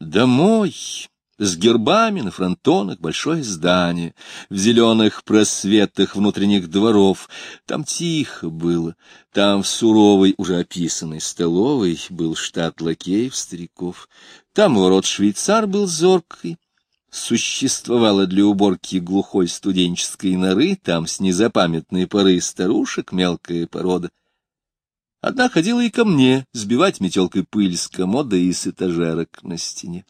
Домой, с гербами на фронтонах большое здание, в зеленых просветах внутренних дворов. Там тихо было, там в суровой, уже описанной столовой был штат лакеев-стариков, там ворот швейцар был зоркой, существовала для уборки глухой студенческой норы, там с незапамятной поры старушек мелкая порода. Одна ходила и ко мне сбивать метелкой пыль с комода и с этажерок на стене.